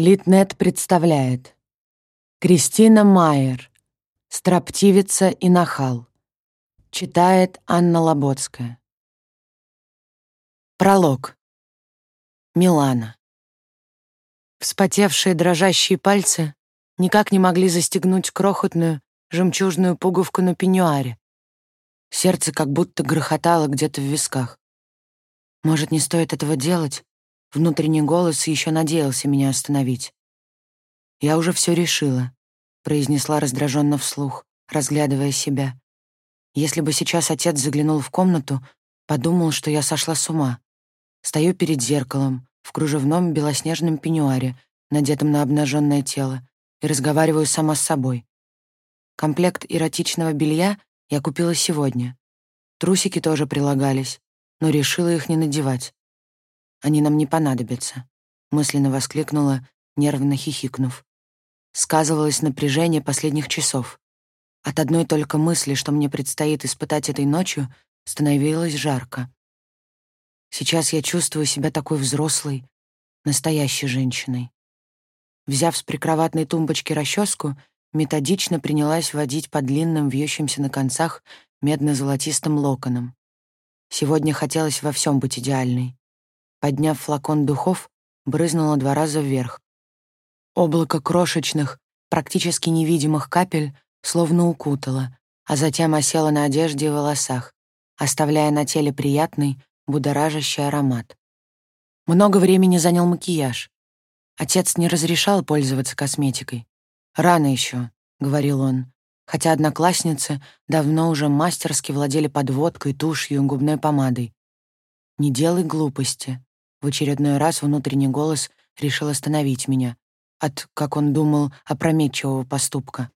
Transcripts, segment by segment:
Литнет представляет Кристина Майер «Строптивица и нахал» Читает Анна Лоботская Пролог Милана Вспотевшие дрожащие пальцы никак не могли застегнуть крохотную жемчужную пуговку на пеньюаре. Сердце как будто грохотало где-то в висках. Может, не стоит этого делать? Внутренний голос еще надеялся меня остановить. «Я уже все решила», — произнесла раздраженно вслух, разглядывая себя. Если бы сейчас отец заглянул в комнату, подумал, что я сошла с ума. Стою перед зеркалом, в кружевном белоснежном пеньюаре, надетом на обнаженное тело, и разговариваю сама с собой. Комплект эротичного белья я купила сегодня. Трусики тоже прилагались, но решила их не надевать. Они нам не понадобятся», — мысленно воскликнула, нервно хихикнув. Сказывалось напряжение последних часов. От одной только мысли, что мне предстоит испытать этой ночью, становилось жарко. Сейчас я чувствую себя такой взрослой, настоящей женщиной. Взяв с прикроватной тумбочки расческу, методично принялась водить по длинным, вьющимся на концах медно-золотистым локоном. Сегодня хотелось во всем быть идеальной. Подняв флакон духов, брызнула два раза вверх. Облако крошечных, практически невидимых капель словно укутало, а затем осело на одежде и волосах, оставляя на теле приятный, будоражащий аромат. Много времени занял макияж. Отец не разрешал пользоваться косметикой. «Рано еще», — говорил он, хотя одноклассницы давно уже мастерски владели подводкой, тушью и губной помадой. «Не делай глупости. В очередной раз внутренний голос решил остановить меня от, как он думал, опрометчивого поступка.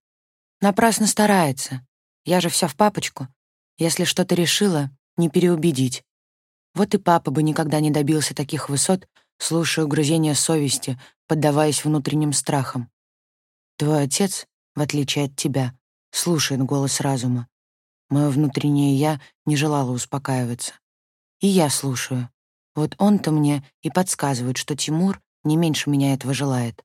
Напрасно старается. Я же вся в папочку. Если что-то решила, не переубедить. Вот и папа бы никогда не добился таких высот, слушая угрызения совести, поддаваясь внутренним страхам. Твой отец, в отличие от тебя, слушает голос разума. Мое внутреннее «я» не желало успокаиваться. И я слушаю. Вот он-то мне и подсказывает, что Тимур не меньше меня этого желает.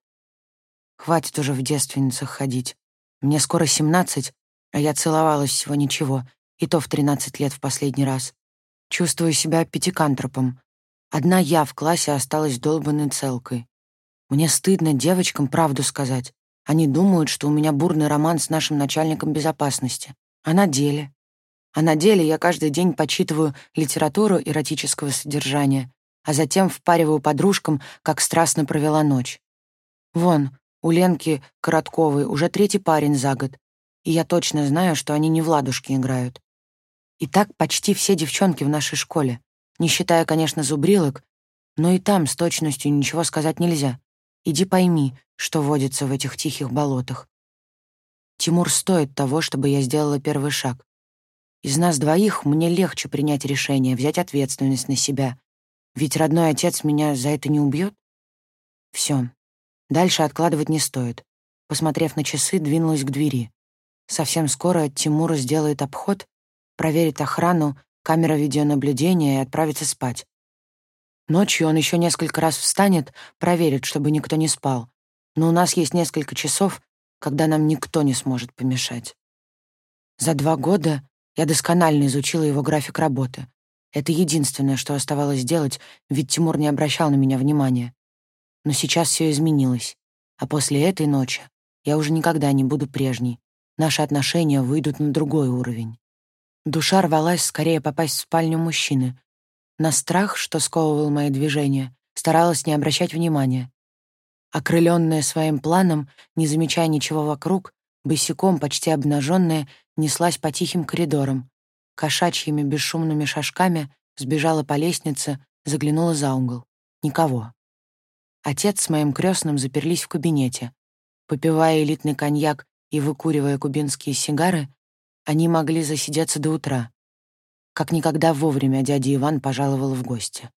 Хватит уже в девственницах ходить. Мне скоро семнадцать, а я целовалась всего ничего, и то в тринадцать лет в последний раз. Чувствую себя пятикантропом. Одна я в классе осталась долбанной целкой. Мне стыдно девочкам правду сказать. Они думают, что у меня бурный роман с нашим начальником безопасности. А на деле? А на деле я каждый день почитываю литературу эротического содержания, а затем впариваю подружкам, как страстно провела ночь. Вон, у Ленки Коротковой уже третий парень за год, и я точно знаю, что они не в ладушки играют. И так почти все девчонки в нашей школе, не считая, конечно, зубрилок, но и там с точностью ничего сказать нельзя. Иди пойми, что водится в этих тихих болотах. Тимур стоит того, чтобы я сделала первый шаг. Из нас двоих мне легче принять решение, взять ответственность на себя. Ведь родной отец меня за это не убьет. Все. Дальше откладывать не стоит. Посмотрев на часы, двинулась к двери. Совсем скоро Тимур сделает обход, проверит охрану, камера видеонаблюдения и отправится спать. Ночью он еще несколько раз встанет, проверит, чтобы никто не спал. Но у нас есть несколько часов, когда нам никто не сможет помешать. За два года я досконально изучила его график работы. Это единственное, что оставалось делать, ведь Тимур не обращал на меня внимания. Но сейчас все изменилось. А после этой ночи я уже никогда не буду прежней. Наши отношения выйдут на другой уровень. Душа рвалась скорее попасть в спальню мужчины. На страх, что сковывал мои движения, старалась не обращать внимания. Окрыленная своим планом, не замечая ничего вокруг, босиком, почти обнаженная, неслась по тихим коридорам. Кошачьими бесшумными шажками сбежала по лестнице, заглянула за угол. Никого. Отец с моим крестным заперлись в кабинете. Попивая элитный коньяк и выкуривая кубинские сигары, они могли засидеться до утра. Как никогда вовремя дядя Иван пожаловал в гости.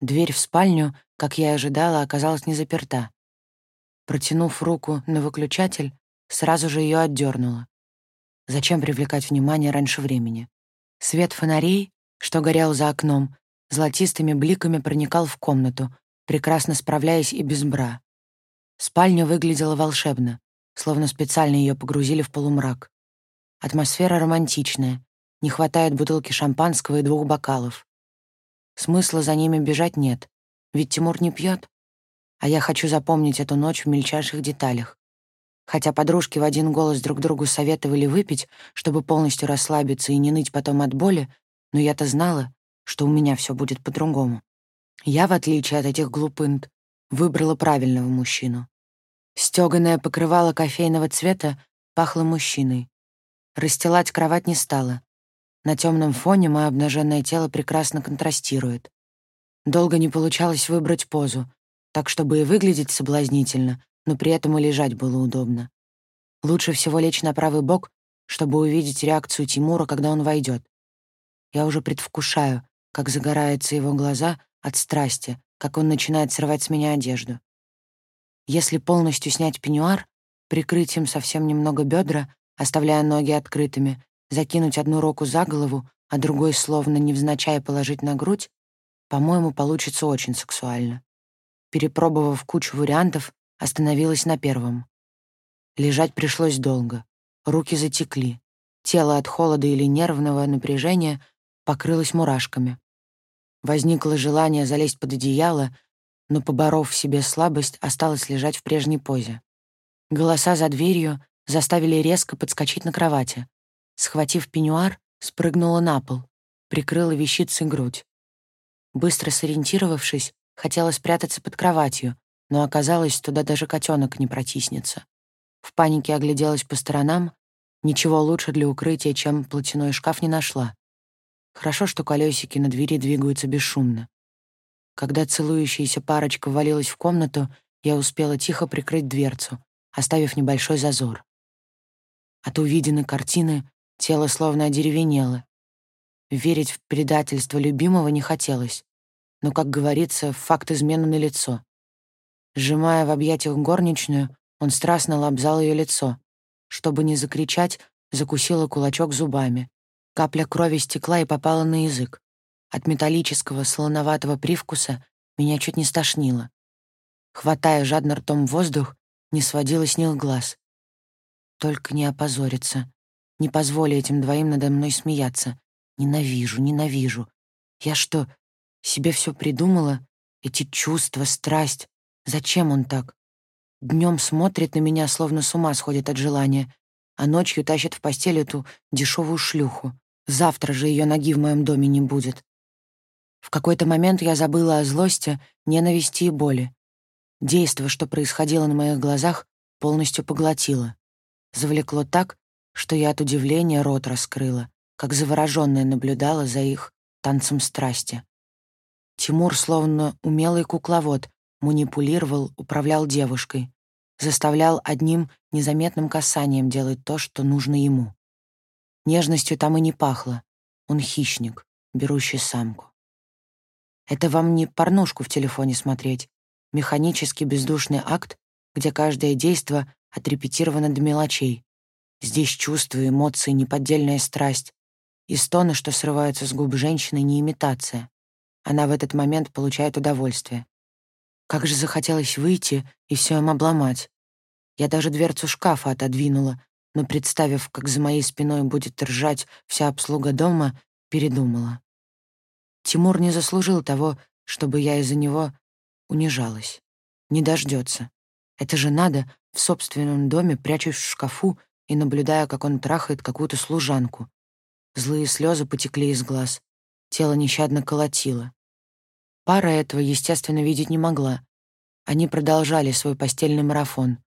Дверь в спальню, как я и ожидала, оказалась не заперта. Протянув руку на выключатель, сразу же ее отдернула. Зачем привлекать внимание раньше времени? Свет фонарей, что горел за окном, золотистыми бликами проникал в комнату, прекрасно справляясь и без бра. Спальня выглядела волшебно, словно специально ее погрузили в полумрак. Атмосфера романтичная, не хватает бутылки шампанского и двух бокалов. Смысла за ними бежать нет, ведь Тимур не пьет. А я хочу запомнить эту ночь в мельчайших деталях. Хотя подружки в один голос друг другу советовали выпить, чтобы полностью расслабиться и не ныть потом от боли, но я-то знала, что у меня все будет по-другому. Я, в отличие от этих глупынт, выбрала правильного мужчину. Стёганое покрывало кофейного цвета пахло мужчиной. Расстилать кровать не стала. На темном фоне мое обнаженное тело прекрасно контрастирует. Долго не получалось выбрать позу, так чтобы и выглядеть соблазнительно, но при этом и лежать было удобно. Лучше всего лечь на правый бок, чтобы увидеть реакцию Тимура, когда он войдет. Я уже предвкушаю, как загораются его глаза от страсти, как он начинает срывать с меня одежду. Если полностью снять пеньюар, прикрыть им совсем немного бедра, оставляя ноги открытыми, закинуть одну руку за голову, а другой словно невзначай положить на грудь, по-моему, получится очень сексуально. Перепробовав кучу вариантов, остановилась на первом. Лежать пришлось долго. Руки затекли. Тело от холода или нервного напряжения покрылось мурашками. Возникло желание залезть под одеяло, но, поборов в себе слабость, осталось лежать в прежней позе. Голоса за дверью заставили резко подскочить на кровати. Схватив пеньюар, спрыгнула на пол, прикрыла вещицей грудь. Быстро сориентировавшись, хотела спрятаться под кроватью, но оказалось, туда даже котенок не протиснется. В панике огляделась по сторонам, ничего лучше для укрытия, чем платяной шкаф, не нашла. Хорошо, что колесики на двери двигаются бесшумно. Когда целующаяся парочка ввалилась в комнату, я успела тихо прикрыть дверцу, оставив небольшой зазор. От увиденной картины тело словно одеревенело. Верить в предательство любимого не хотелось, но, как говорится, факт измены на лицо. Сжимая в объятиях горничную, он страстно лобзал ее лицо. Чтобы не закричать, закусила кулачок зубами. Капля крови стекла и попала на язык. От металлического солоноватого привкуса меня чуть не стошнило. Хватая жадно ртом воздух, не сводила с них глаз. Только не опозориться. Не позволи этим двоим надо мной смеяться. Ненавижу, ненавижу. Я что, себе все придумала? Эти чувства, страсть. Зачем он так? Днем смотрит на меня, словно с ума сходит от желания, а ночью тащит в постель эту дешевую шлюху. Завтра же ее ноги в моем доме не будет. В какой-то момент я забыла о злости, ненависти и боли. Действо, что происходило на моих глазах, полностью поглотило. Завлекло так, что я от удивления рот раскрыла, как заворожённая наблюдала за их танцем страсти. Тимур, словно умелый кукловод, манипулировал, управлял девушкой, заставлял одним незаметным касанием делать то, что нужно ему. Нежностью там и не пахло. Он хищник, берущий самку. Это вам не порнушку в телефоне смотреть. Механический бездушный акт, где каждое действо отрепетировано до мелочей. Здесь чувства, эмоции, неподдельная страсть. И стоны, что срываются с губ женщины, не имитация. Она в этот момент получает удовольствие. Как же захотелось выйти и все им обломать. Я даже дверцу шкафа отодвинула, но, представив, как за моей спиной будет ржать вся обслуга дома, передумала. Тимур не заслужил того, чтобы я из-за него унижалась. Не дождется. Это же надо в собственном доме, прячусь в шкафу и наблюдая, как он трахает какую-то служанку. Злые слезы потекли из глаз. Тело нещадно колотило. Пара этого, естественно, видеть не могла. Они продолжали свой постельный марафон.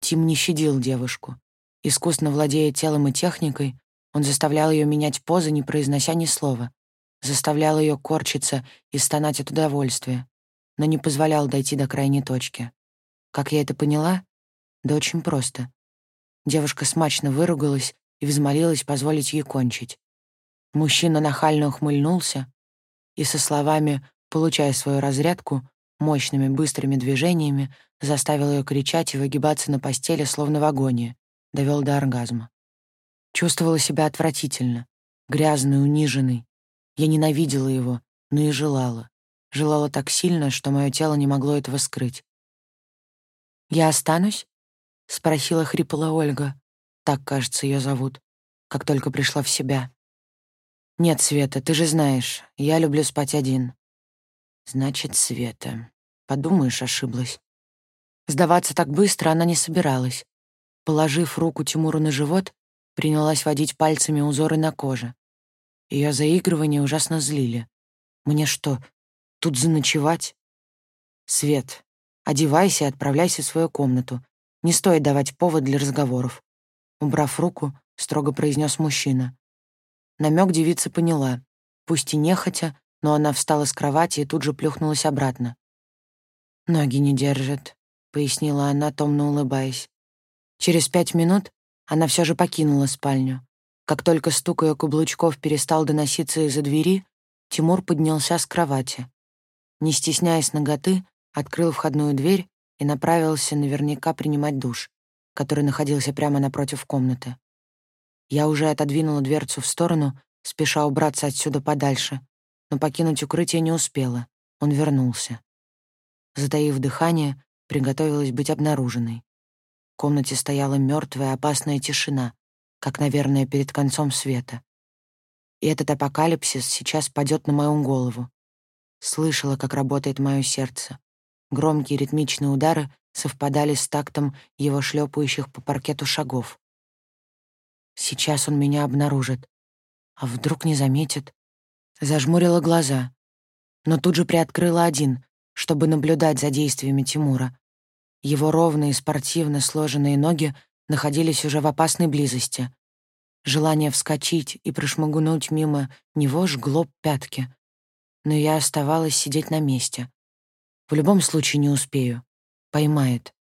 Тим не щадил девушку. Искусно владея телом и техникой, он заставлял ее менять позы, не произнося ни слова. Заставлял ее корчиться и стонать от удовольствия, но не позволял дойти до крайней точки. Как я это поняла? Да очень просто. Девушка смачно выругалась и взмолилась позволить ей кончить. Мужчина нахально ухмыльнулся и со словами получая свою разрядку, мощными быстрыми движениями заставил ее кричать и выгибаться на постели, словно в агонии, довел до оргазма. Чувствовала себя отвратительно, грязной, униженной. Я ненавидела его, но и желала. Желала так сильно, что мое тело не могло этого скрыть. «Я останусь?» — спросила хриплая Ольга. Так, кажется, ее зовут, как только пришла в себя. «Нет, Света, ты же знаешь, я люблю спать один». «Значит, Света. Подумаешь, ошиблась». Сдаваться так быстро она не собиралась. Положив руку Тимуру на живот, принялась водить пальцами узоры на коже. Ее заигрывания ужасно злили. «Мне что, тут заночевать?» «Свет, одевайся и отправляйся в свою комнату. Не стоит давать повод для разговоров». Убрав руку, строго произнес мужчина. Намек девица поняла. Пусть и нехотя, но она встала с кровати и тут же плюхнулась обратно. «Ноги не держат», — пояснила она, томно улыбаясь. Через пять минут она все же покинула спальню. Как только стук ее каблучков перестал доноситься из-за двери, Тимур поднялся с кровати. Не стесняясь ноготы, открыл входную дверь и направился наверняка принимать душ, который находился прямо напротив комнаты. Я уже отодвинула дверцу в сторону, спеша убраться отсюда подальше, но покинуть укрытие не успела. Он вернулся. Затаив дыхание, приготовилась быть обнаруженной. В комнате стояла мертвая, опасная тишина, как, наверное, перед концом света. И этот апокалипсис сейчас падет на мою голову. Слышала, как работает мое сердце. Громкие ритмичные удары совпадали с тактом его шлепающих по паркету шагов. Сейчас он меня обнаружит. А вдруг не заметит? Зажмурила глаза, но тут же приоткрыла один, чтобы наблюдать за действиями Тимура. Его ровные, спортивно сложенные ноги находились уже в опасной близости. Желание вскочить и прошмыгнуть мимо него жгло пятки. Но я оставалась сидеть на месте. В любом случае не успею. Поймает.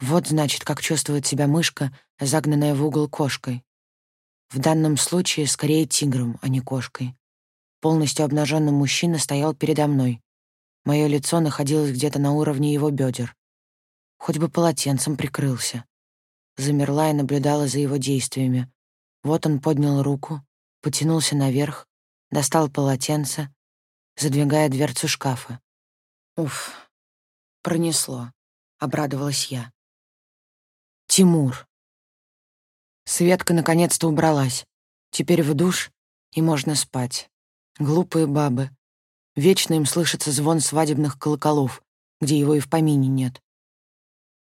Вот, значит, как чувствует себя мышка, загнанная в угол кошкой. В данном случае скорее тигром, а не кошкой. Полностью обнаженный мужчина стоял передо мной. Мое лицо находилось где-то на уровне его бедер. Хоть бы полотенцем прикрылся. Замерла и наблюдала за его действиями. Вот он поднял руку, потянулся наверх, достал полотенце, задвигая дверцу шкафа. Уф, пронесло, обрадовалась я. Тимур. Светка наконец-то убралась. Теперь в душ, и можно спать. Глупые бабы. Вечно им слышится звон свадебных колоколов, где его и в помине нет.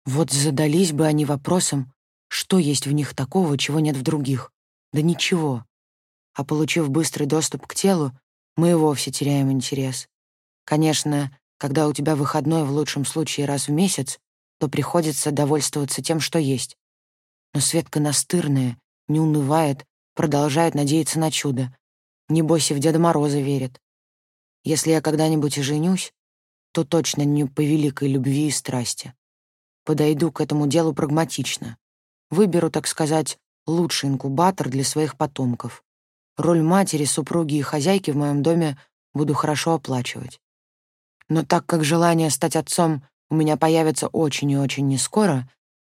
Вот задались бы они вопросом, что есть в них такого, чего нет в других. Да ничего. А получив быстрый доступ к телу, мы и вовсе теряем интерес. Конечно, когда у тебя выходной в лучшем случае раз в месяц, то приходится довольствоваться тем, что есть. Но Светка настырная, не унывает, продолжает надеяться на чудо. Небось и в Деда Мороза верит. Если я когда-нибудь и женюсь, то точно не по великой любви и страсти. Подойду к этому делу прагматично. Выберу, так сказать, лучший инкубатор для своих потомков. Роль матери, супруги и хозяйки в моем доме буду хорошо оплачивать. Но так как желание стать отцом у меня появится очень и очень нескоро,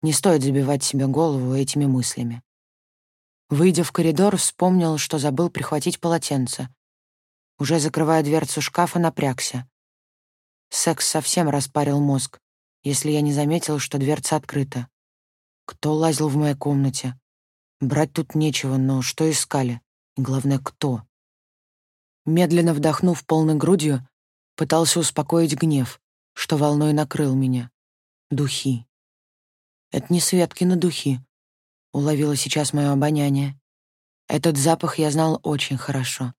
не стоит забивать себе голову этими мыслями. Выйдя в коридор, вспомнил, что забыл прихватить полотенце. Уже закрывая дверцу шкафа, напрягся. Секс совсем распарил мозг, если я не заметил, что дверца открыта. Кто лазил в моей комнате? Брать тут нечего, но что искали? И главное, кто? Медленно вдохнув полной грудью, пытался успокоить гнев что волной накрыл меня. Духи. Это не Светкины духи. Уловила сейчас мое обоняние. Этот запах я знал очень хорошо.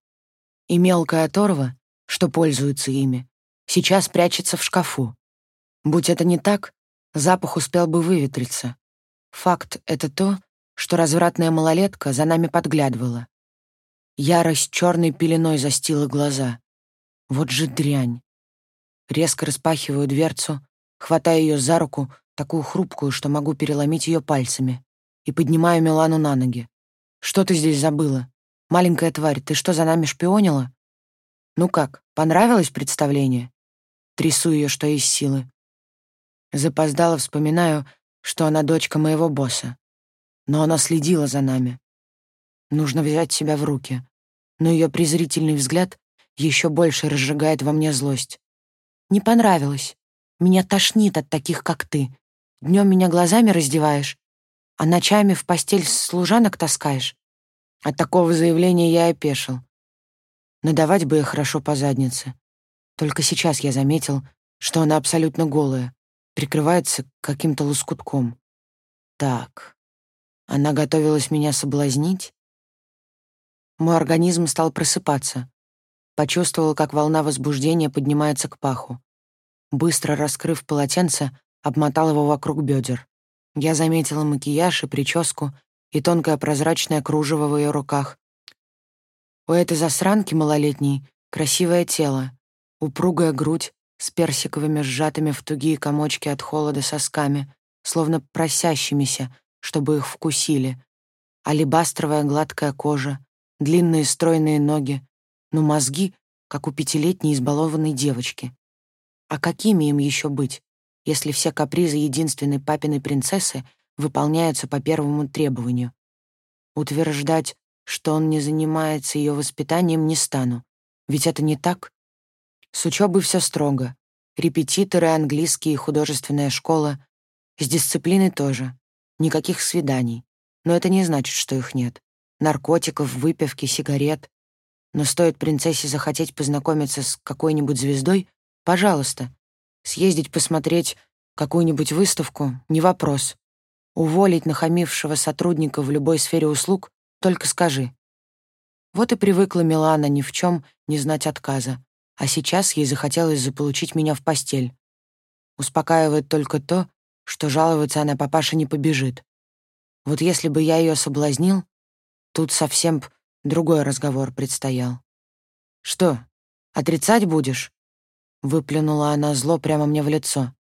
И мелкая оторва, что пользуется ими, сейчас прячется в шкафу. Будь это не так, запах успел бы выветриться. Факт — это то, что развратная малолетка за нами подглядывала. Ярость черной пеленой застила глаза. Вот же дрянь. Резко распахиваю дверцу, хватаю ее за руку, такую хрупкую, что могу переломить ее пальцами, и поднимаю Милану на ноги. «Что ты здесь забыла? Маленькая тварь, ты что, за нами шпионила?» «Ну как, понравилось представление?» Трясу ее, что есть силы. Запоздала, вспоминаю, что она дочка моего босса. Но она следила за нами. Нужно взять себя в руки. Но ее презрительный взгляд еще больше разжигает во мне злость. Не понравилось. Меня тошнит от таких, как ты. Днем меня глазами раздеваешь, а ночами в постель служанок таскаешь. От такого заявления я опешил. Надавать бы ей хорошо по заднице. Только сейчас я заметил, что она абсолютно голая, прикрывается каким-то лоскутком. Так, она готовилась меня соблазнить? Мой организм стал просыпаться. Почувствовал, как волна возбуждения поднимается к паху. Быстро раскрыв полотенце, обмотал его вокруг бедер. Я заметила макияж и прическу, и тонкое прозрачное кружево в ее руках. У этой засранки малолетней красивое тело, упругая грудь с персиковыми сжатыми в тугие комочки от холода сосками, словно просящимися, чтобы их вкусили, алебастровая гладкая кожа, длинные стройные ноги, но мозги, как у пятилетней избалованной девочки. А какими им еще быть, если все капризы единственной папиной принцессы выполняются по первому требованию. Утверждать, что он не занимается ее воспитанием, не стану. Ведь это не так. С учебой все строго. Репетиторы, английские, художественная школа. С дисциплиной тоже. Никаких свиданий. Но это не значит, что их нет. Наркотиков, выпивки, сигарет. Но стоит принцессе захотеть познакомиться с какой-нибудь звездой, пожалуйста. Съездить посмотреть какую-нибудь выставку — не вопрос. Уволить нахамившего сотрудника в любой сфере услуг — только скажи. Вот и привыкла Милана ни в чем не знать отказа. А сейчас ей захотелось заполучить меня в постель. Успокаивает только то, что жаловаться она папаше не побежит. Вот если бы я ее соблазнил, тут совсем другой разговор предстоял. «Что, отрицать будешь?» Выплюнула она зло прямо мне в лицо.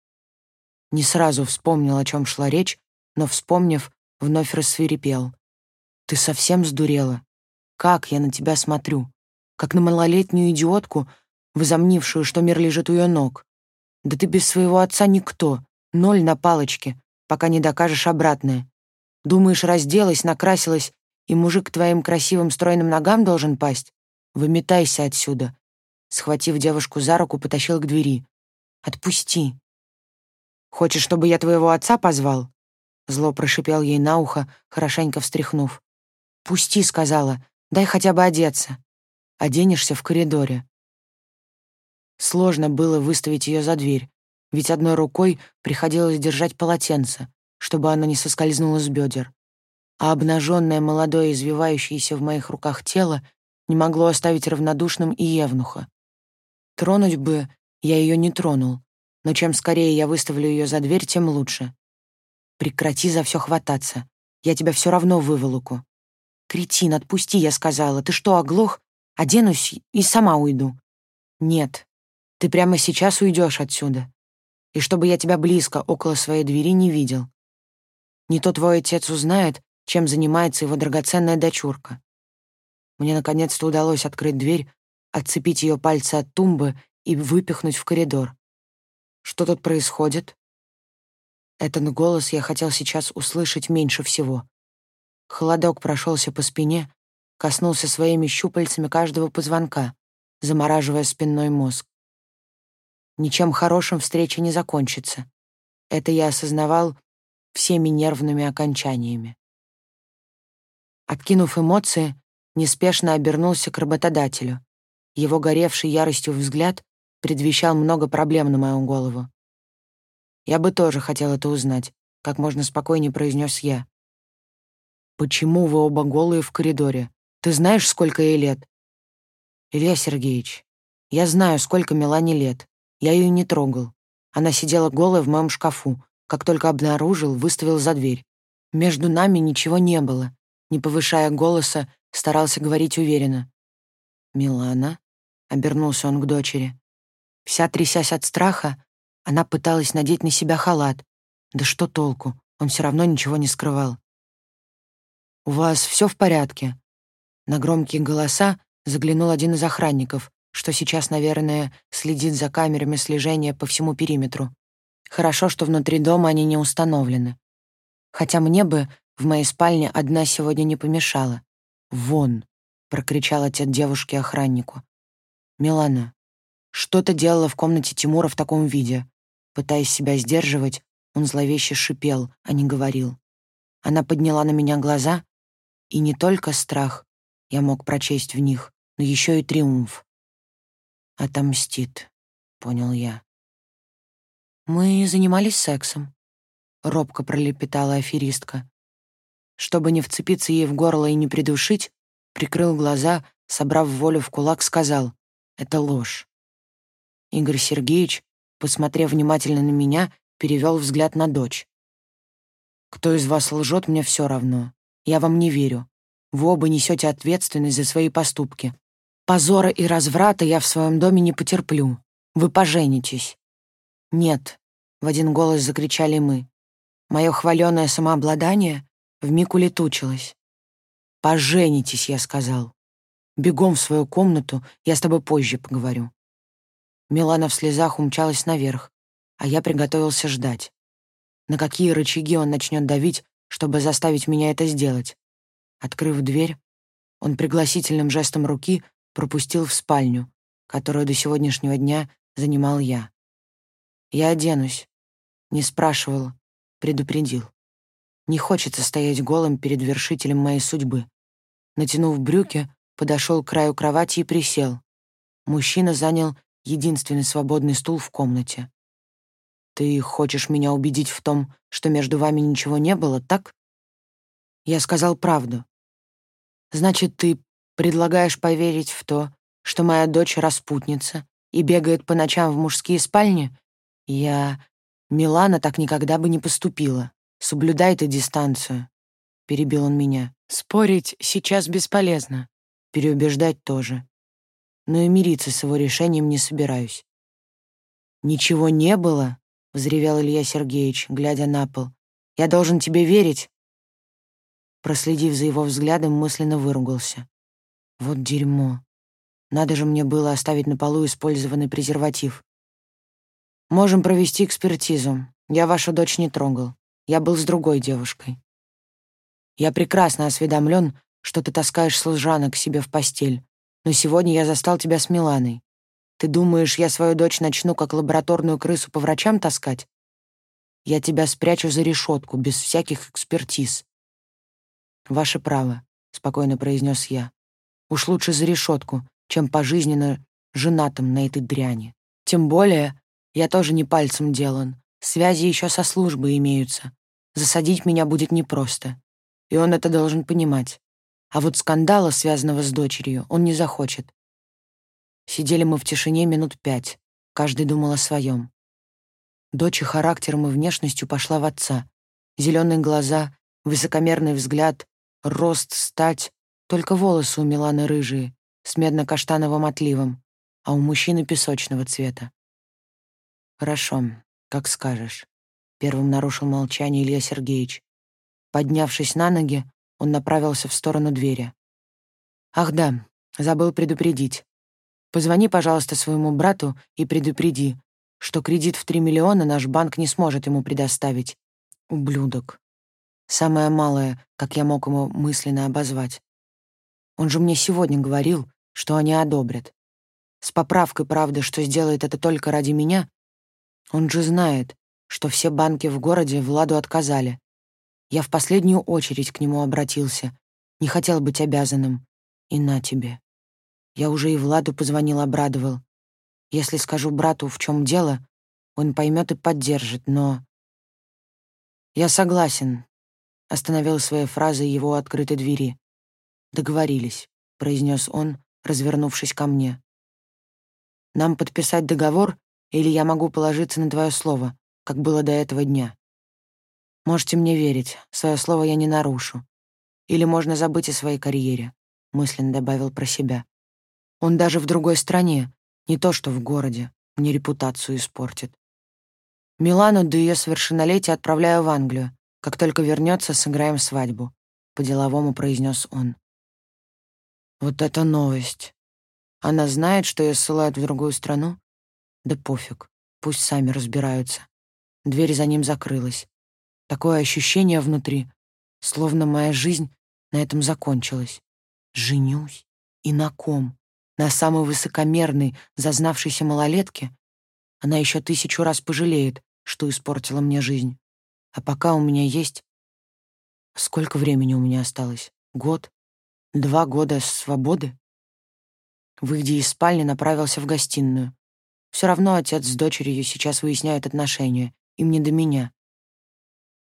Не сразу вспомнил, о чем шла речь, но, вспомнив, вновь рассвирепел. «Ты совсем сдурела? Как я на тебя смотрю? Как на малолетнюю идиотку, возомнившую, что мир лежит у ее ног. Да ты без своего отца никто, ноль на палочке, пока не докажешь обратное. Думаешь, разделась, накрасилась, и мужик к твоим красивым стройным ногам должен пасть? Выметайся отсюда!» Схватив девушку за руку, потащил к двери. «Отпусти!» «Хочешь, чтобы я твоего отца позвал?» Зло прошипел ей на ухо, хорошенько встряхнув. «Пусти», — сказала, — «дай хотя бы одеться. Оденешься в коридоре». Сложно было выставить ее за дверь, ведь одной рукой приходилось держать полотенце, чтобы оно не соскользнуло с бедер. А обнаженное молодое извивающееся в моих руках тело не могло оставить равнодушным и евнуха. Тронуть бы я ее не тронул, но чем скорее я выставлю ее за дверь, тем лучше. Прекрати за все хвататься. Я тебя все равно выволоку. Кретин, отпусти, я сказала. Ты что, оглох? Оденусь и сама уйду. Нет, ты прямо сейчас уйдешь отсюда. И чтобы я тебя близко около своей двери не видел. Не то твой отец узнает, чем занимается его драгоценная дочурка. Мне наконец-то удалось открыть дверь, отцепить ее пальцы от тумбы и выпихнуть в коридор. Что тут происходит? Этот голос я хотел сейчас услышать меньше всего. Холодок прошелся по спине, коснулся своими щупальцами каждого позвонка, замораживая спинной мозг. Ничем хорошим встреча не закончится. Это я осознавал всеми нервными окончаниями. Откинув эмоции, неспешно обернулся к работодателю. Его горевший яростью взгляд предвещал много проблем на мою голову. Я бы тоже хотел это узнать, как можно спокойнее произнес я. Почему вы оба голые в коридоре? Ты знаешь, сколько ей лет? Илья Сергеевич, я знаю, сколько Милане лет. Я ее не трогал. Она сидела голая в моем шкафу. Как только обнаружил, выставил за дверь. Между нами ничего не было. Не повышая голоса, старался говорить уверенно. «Милана?» — обернулся он к дочери. Вся трясясь от страха, она пыталась надеть на себя халат. Да что толку, он все равно ничего не скрывал. «У вас все в порядке?» На громкие голоса заглянул один из охранников, что сейчас, наверное, следит за камерами слежения по всему периметру. Хорошо, что внутри дома они не установлены. Хотя мне бы в моей спальне одна сегодня не помешала. «Вон!» — прокричал отец девушки охраннику. «Милана, что ты делала в комнате Тимура в таком виде?» Пытаясь себя сдерживать, Он зловеще шипел, а не говорил. Она подняла на меня глаза, и не только страх я мог прочесть в них, но еще и триумф. «Отомстит», — понял я. «Мы занимались сексом», — робко пролепетала аферистка. Чтобы не вцепиться ей в горло и не придушить, прикрыл глаза, собрав волю в кулак, сказал «Это ложь». Игорь Сергеевич, посмотрев внимательно на меня, перевел взгляд на дочь. «Кто из вас лжет, мне все равно. Я вам не верю. Вы оба несете ответственность за свои поступки. Позора и разврата я в своем доме не потерплю. Вы поженитесь». «Нет», — в один голос закричали мы. Мое хваленое самообладание вмиг улетучилось. «Поженитесь», — я сказал. «Бегом в свою комнату, я с тобой позже поговорю». Милана в слезах умчалась наверх, а я приготовился ждать. На какие рычаги он начнет давить, чтобы заставить меня это сделать? Открыв дверь, он пригласительным жестом руки пропустил в спальню, которую до сегодняшнего дня занимал я. Я оденусь. Не спрашивал, предупредил. Не хочется стоять голым перед вершителем моей судьбы. Натянув брюки, подошел к краю кровати и присел. Мужчина занял единственный свободный стул в комнате. «Ты хочешь меня убедить в том, что между вами ничего не было, так?» Я сказал правду. «Значит, ты предлагаешь поверить в то, что моя дочь распутница и бегает по ночам в мужские спальни? Я... Милана так никогда бы не поступила. Соблюдай ты дистанцию», — перебил он меня. «Спорить сейчас бесполезно. Переубеждать тоже. Но и мириться с его решением не собираюсь». «Ничего не было?» — взревел Илья Сергеевич, глядя на пол. «Я должен тебе верить?» Проследив за его взглядом, мысленно выругался. «Вот дерьмо. Надо же мне было оставить на полу использованный презерватив. Можем провести экспертизу. Я вашу дочь не трогал. Я был с другой девушкой. Я прекрасно осведомлен, что ты таскаешь служанок к себе в постель, но сегодня я застал тебя с Миланой. Ты думаешь, я свою дочь начну как лабораторную крысу по врачам таскать? Я тебя спрячу за решетку, без всяких экспертиз. Ваше право, — спокойно произнес я. Уж лучше за решетку, чем пожизненно женатым на этой дряни. Тем более, я тоже не пальцем делан. Связи еще со службой имеются. Засадить меня будет непросто. И он это должен понимать. А вот скандала, связанного с дочерью, он не захочет. Сидели мы в тишине минут пять. Каждый думал о своем. Дочь и характером и внешностью пошла в отца. Зеленые глаза, высокомерный взгляд, рост, стать. Только волосы у Миланы рыжие, с медно-каштановым отливом, а у мужчины песочного цвета. Хорошо, «Как скажешь», — первым нарушил молчание Илья Сергеевич. Поднявшись на ноги, он направился в сторону двери. «Ах да, забыл предупредить. Позвони, пожалуйста, своему брату и предупреди, что кредит в три миллиона наш банк не сможет ему предоставить. Ублюдок. Самое малое, как я мог ему мысленно обозвать. Он же мне сегодня говорил, что они одобрят. С поправкой, правда, что сделает это только ради меня, он же знает, что все банки в городе Владу отказали. Я в последнюю очередь к нему обратился. Не хотел быть обязанным. И на тебе. Я уже и Владу позвонил, обрадовал. Если скажу брату, в чем дело, он поймет и поддержит, но... Я согласен, остановил своей фразой его открытой двери. Договорились, произнес он, развернувшись ко мне. Нам подписать договор или я могу положиться на твое слово, как было до этого дня. Можете мне верить, свое слово я не нарушу. Или можно забыть о своей карьере», — мысленно добавил про себя. «Он даже в другой стране, не то что в городе, мне репутацию испортит. Милану до ее совершеннолетия отправляю в Англию. Как только вернется, сыграем свадьбу», — по-деловому произнес он. «Вот это новость. Она знает, что ее ссылают в другую страну?» Да пофиг, пусть сами разбираются. Дверь за ним закрылась. Такое ощущение внутри, словно моя жизнь на этом закончилась. Женюсь? И на ком? На самой высокомерной, зазнавшейся малолетке? Она еще тысячу раз пожалеет, что испортила мне жизнь. А пока у меня есть... Сколько времени у меня осталось? Год? Два года свободы? Выйдя из спальни, направился в гостиную. Все равно отец с дочерью сейчас выясняют отношения, им не до меня.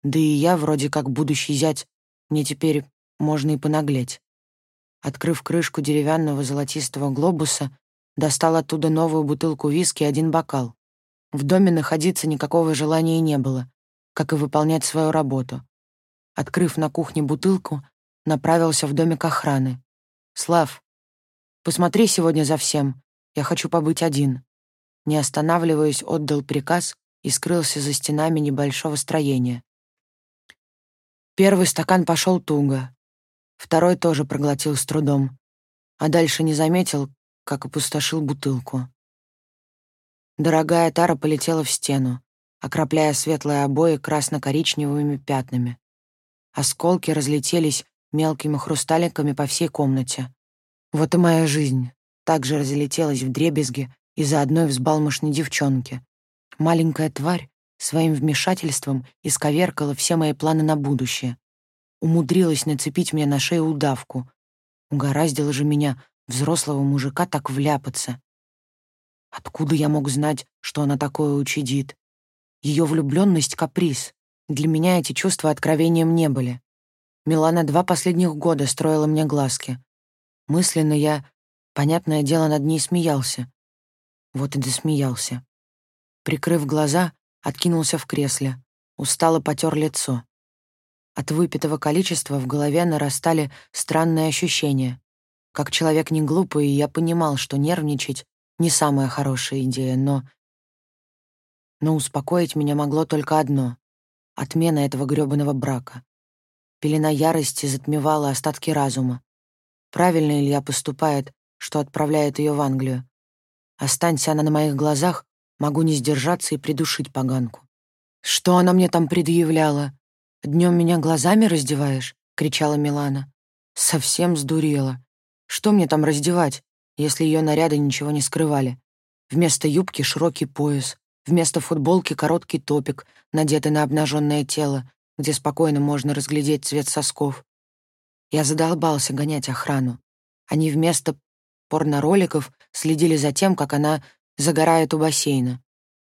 Да и я, вроде как будущий зять, мне теперь можно и понаглеть. Открыв крышку деревянного золотистого глобуса, достал оттуда новую бутылку виски и один бокал. В доме находиться никакого желания не было, как и выполнять свою работу. Открыв на кухне бутылку, направился в домик охраны. «Слав, посмотри сегодня за всем. Я хочу побыть один». Не останавливаясь, отдал приказ и скрылся за стенами небольшого строения. Первый стакан пошел туго, второй тоже проглотил с трудом, а дальше не заметил, как опустошил бутылку. Дорогая тара полетела в стену, окропляя светлые обои красно-коричневыми пятнами. Осколки разлетелись мелкими хрусталиками по всей комнате. Вот и моя жизнь также разлетелась в дребезги из-за одной взбалмошной девчонки. Маленькая тварь своим вмешательством исковеркала все мои планы на будущее. Умудрилась нацепить мне на шею удавку. Угораздило же меня, взрослого мужика, так вляпаться. Откуда я мог знать, что она такое учудит? Ее влюбленность — каприз. Для меня эти чувства откровением не были. Милана два последних года строила мне глазки. Мысленно я, понятное дело, над ней смеялся. Вот и досмеялся. Прикрыв глаза, откинулся в кресле, устало потер лицо. От выпитого количества в голове нарастали странные ощущения. Как человек не глупый, я понимал, что нервничать — не самая хорошая идея, но... Но успокоить меня могло только одно — отмена этого грёбаного брака. Пелена ярости затмевала остатки разума. Правильно Илья поступает, что отправляет ее в Англию. Останься она на моих глазах, могу не сдержаться и придушить поганку. «Что она мне там предъявляла? Днем меня глазами раздеваешь?» — кричала Милана. Совсем сдурела. Что мне там раздевать, если ее наряды ничего не скрывали? Вместо юбки широкий пояс, вместо футболки короткий топик, надетый на обнаженное тело, где спокойно можно разглядеть цвет сосков. Я задолбался гонять охрану. Они вместо порнороликов следили за тем, как она загорает у бассейна.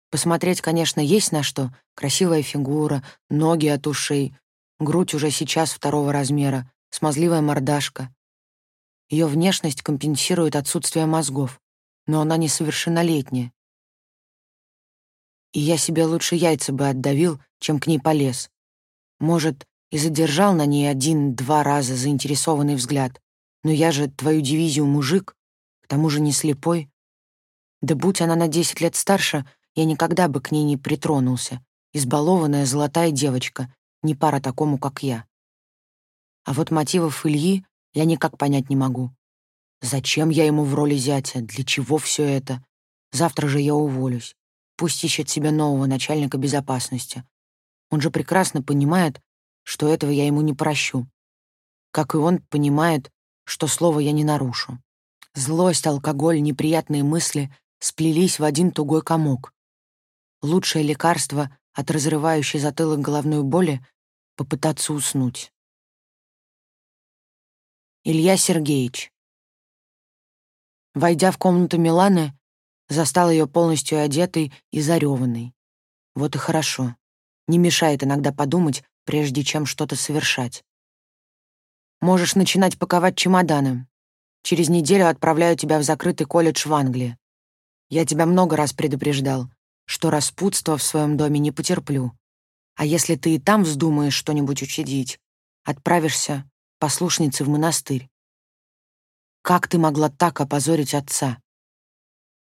Посмотреть, конечно, есть на что. Красивая фигура, ноги от ушей, грудь уже сейчас второго размера, смазливая мордашка. Ее внешность компенсирует отсутствие мозгов, но она несовершеннолетняя. И я себе лучше яйца бы отдавил, чем к ней полез. Может, и задержал на ней один-два раза заинтересованный взгляд. Но я же твою дивизию мужик, к тому же не слепой. Да будь она на десять лет старше, я никогда бы к ней не притронулся. Избалованная золотая девочка, не пара такому, как я. А вот мотивов Ильи я никак понять не могу. Зачем я ему в роли зятя? Для чего все это? Завтра же я уволюсь. Пусть ищет себе нового начальника безопасности. Он же прекрасно понимает, что этого я ему не прощу. Как и он понимает, что слово я не нарушу. Злость, алкоголь, неприятные мысли сплелись в один тугой комок. Лучшее лекарство от разрывающей затылок головной боли — попытаться уснуть. Илья Сергеевич. Войдя в комнату Миланы, застал ее полностью одетой и зареванной. Вот и хорошо не мешает иногда подумать, прежде чем что-то совершать. Можешь начинать паковать чемоданы. Через неделю отправляю тебя в закрытый колледж в Англии. Я тебя много раз предупреждал, что распутства в своем доме не потерплю. А если ты и там вздумаешь что-нибудь учудить, отправишься послушницей в монастырь. Как ты могла так опозорить отца?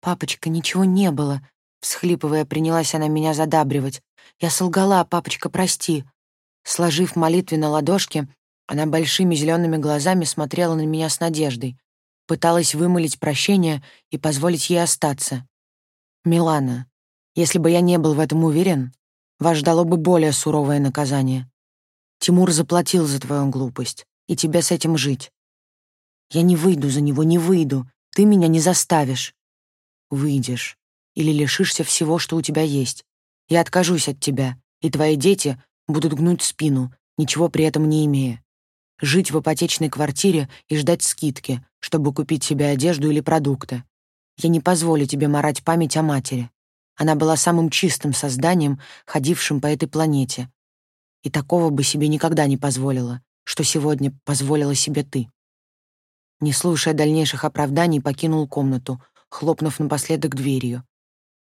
Папочка, ничего не было, всхлипывая, принялась она меня задабривать. Я солгала, папочка, прости. Сложив молитвы на ладошке, она большими зелеными глазами смотрела на меня с надеждой, пыталась вымолить прощение и позволить ей остаться. «Милана, если бы я не был в этом уверен, вас ждало бы более суровое наказание. Тимур заплатил за твою глупость, и тебе с этим жить. Я не выйду за него, не выйду, ты меня не заставишь. Выйдешь или лишишься всего, что у тебя есть. Я откажусь от тебя, и твои дети будут гнуть спину, ничего при этом не имея. Жить в ипотечной квартире и ждать скидки, чтобы купить себе одежду или продукты. Я не позволю тебе марать память о матери. Она была самым чистым созданием, ходившим по этой планете. И такого бы себе никогда не позволила, что сегодня позволила себе ты. Не слушая дальнейших оправданий, покинул комнату, хлопнув напоследок дверью.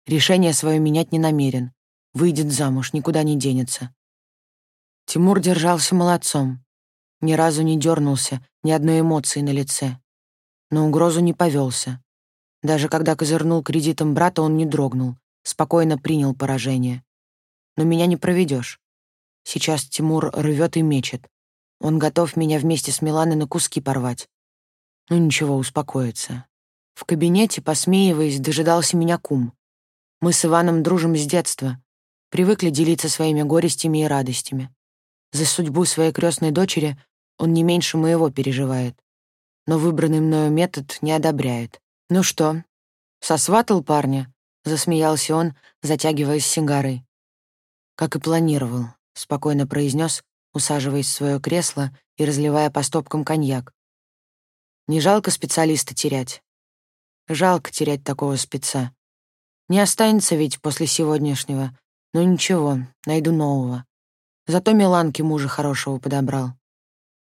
Решение свое менять не намерен. Выйдет замуж, никуда не денется. Тимур держался молодцом. Ни разу не дернулся, ни одной эмоции на лице. На угрозу не повелся. Даже когда козырнул кредитом брата, он не дрогнул, спокойно принял поражение. Но меня не проведешь. Сейчас Тимур рвет и мечет. Он готов меня вместе с Миланой на куски порвать. Ну ничего, успокоится. В кабинете, посмеиваясь, дожидался меня кум. Мы с Иваном дружим с детства. Привыкли делиться своими горестями и радостями. За судьбу своей крестной дочери он не меньше моего переживает. Но выбранный мною метод не одобряет. «Ну что, сосватал парня?» — засмеялся он, затягиваясь сигарой. «Как и планировал», — спокойно произнес, усаживаясь в свое кресло и разливая по стопкам коньяк. «Не жалко специалиста терять?» «Жалко терять такого спеца. Не останется ведь после сегодняшнего. Но ничего, найду нового. Зато Миланке мужа хорошего подобрал.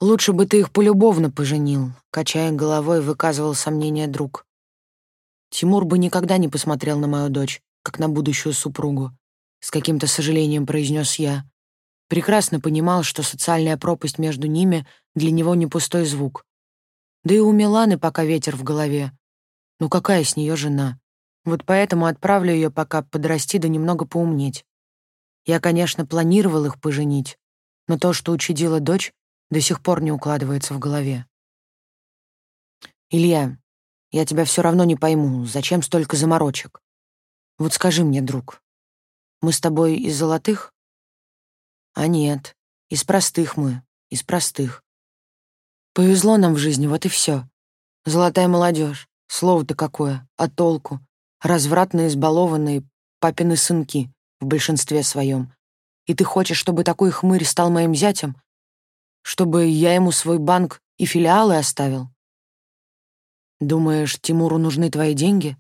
Лучше бы ты их полюбовно поженил, качая головой, выказывал сомнение друг. Тимур бы никогда не посмотрел на мою дочь, как на будущую супругу. С каким-то сожалением произнес я. Прекрасно понимал, что социальная пропасть между ними для него не пустой звук. Да и у Миланы пока ветер в голове. Ну какая с нее жена? Вот поэтому отправлю ее пока подрасти да немного поумнеть. Я, конечно, планировал их поженить, но то, что учудила дочь, до сих пор не укладывается в голове. «Илья, я тебя все равно не пойму, зачем столько заморочек? Вот скажи мне, друг, мы с тобой из золотых? А нет, из простых мы, из простых. Повезло нам в жизни, вот и все. Золотая молодежь, слово-то какое, а толку? Развратные, избалованные папины сынки в большинстве своем. И ты хочешь, чтобы такой хмырь стал моим зятем? Чтобы я ему свой банк и филиалы оставил? Думаешь, Тимуру нужны твои деньги?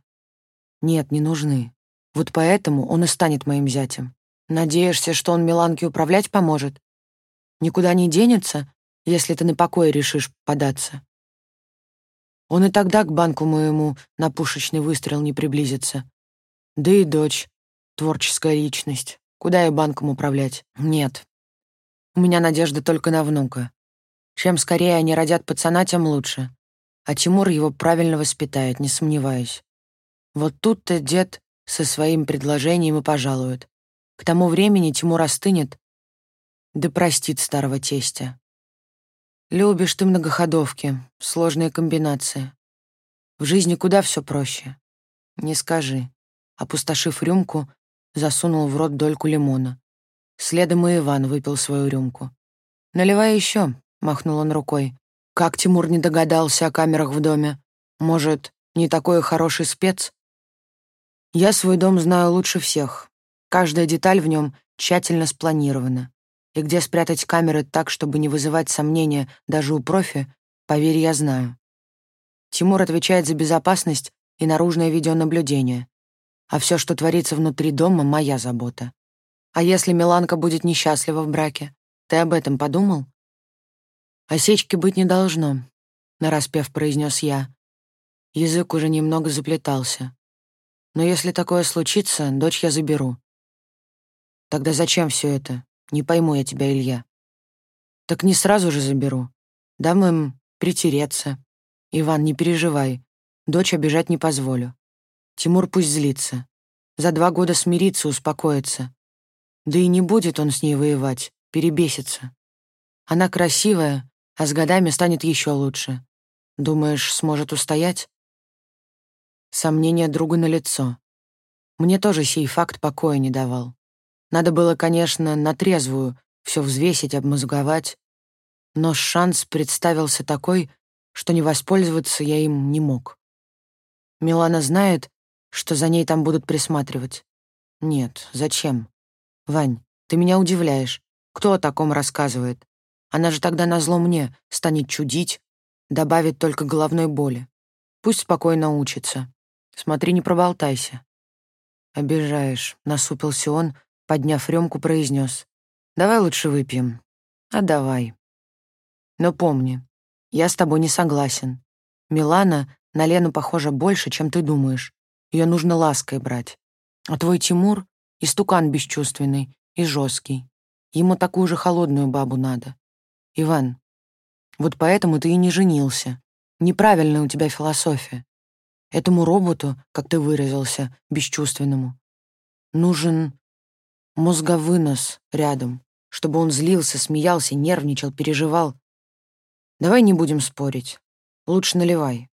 Нет, не нужны. Вот поэтому он и станет моим зятем. Надеешься, что он Миланке управлять поможет? Никуда не денется, если ты на покой решишь податься. Он и тогда к банку моему на пушечный выстрел не приблизится. Да и дочь, творческая личность. Куда я банком управлять? Нет. У меня надежда только на внука. Чем скорее они родят пацана, тем лучше. А Тимур его правильно воспитает, не сомневаюсь. Вот тут-то дед со своим предложением и пожалует. К тому времени Тимур остынет, да простит старого тестя. Любишь ты многоходовки, сложные комбинации. В жизни куда все проще. Не скажи. Опустошив рюмку, засунул в рот дольку лимона. Следом и Иван выпил свою рюмку. «Наливай еще», — махнул он рукой. «Как Тимур не догадался о камерах в доме? Может, не такой хороший спец?» «Я свой дом знаю лучше всех. Каждая деталь в нем тщательно спланирована и где спрятать камеры так, чтобы не вызывать сомнения даже у профи, поверь, я знаю. Тимур отвечает за безопасность и наружное видеонаблюдение. А все, что творится внутри дома, — моя забота. А если Миланка будет несчастлива в браке? Ты об этом подумал? Осечки быть не должно, — нараспев произнес я. Язык уже немного заплетался. Но если такое случится, дочь я заберу. Тогда зачем все это? Не пойму я тебя, Илья. Так не сразу же заберу. Дам им притереться. Иван, не переживай. Дочь обижать не позволю. Тимур пусть злится. За два года смирится, успокоится. Да и не будет он с ней воевать, перебесится. Она красивая, а с годами станет еще лучше. Думаешь, сможет устоять? Сомнение друга на лицо. Мне тоже сей факт покоя не давал. Надо было, конечно, на трезвую все взвесить, обмозговать, но шанс представился такой, что не воспользоваться я им не мог. Милана знает, что за ней там будут присматривать. Нет, зачем? Вань, ты меня удивляешь. Кто о таком рассказывает? Она же тогда назло мне станет чудить, добавит только головной боли. Пусть спокойно учится. Смотри, не проболтайся. Обижаешь, насупился он, подняв рюмку, произнес. Давай лучше выпьем. А давай. Но помни, я с тобой не согласен. Милана на Лену похожа больше, чем ты думаешь. Ее нужно лаской брать. А твой Тимур — истукан бесчувственный и жесткий. Ему такую же холодную бабу надо. Иван, вот поэтому ты и не женился. Неправильная у тебя философия. Этому роботу, как ты выразился, бесчувственному, нужен мозговынос рядом, чтобы он злился, смеялся, нервничал, переживал. Давай не будем спорить. Лучше наливай.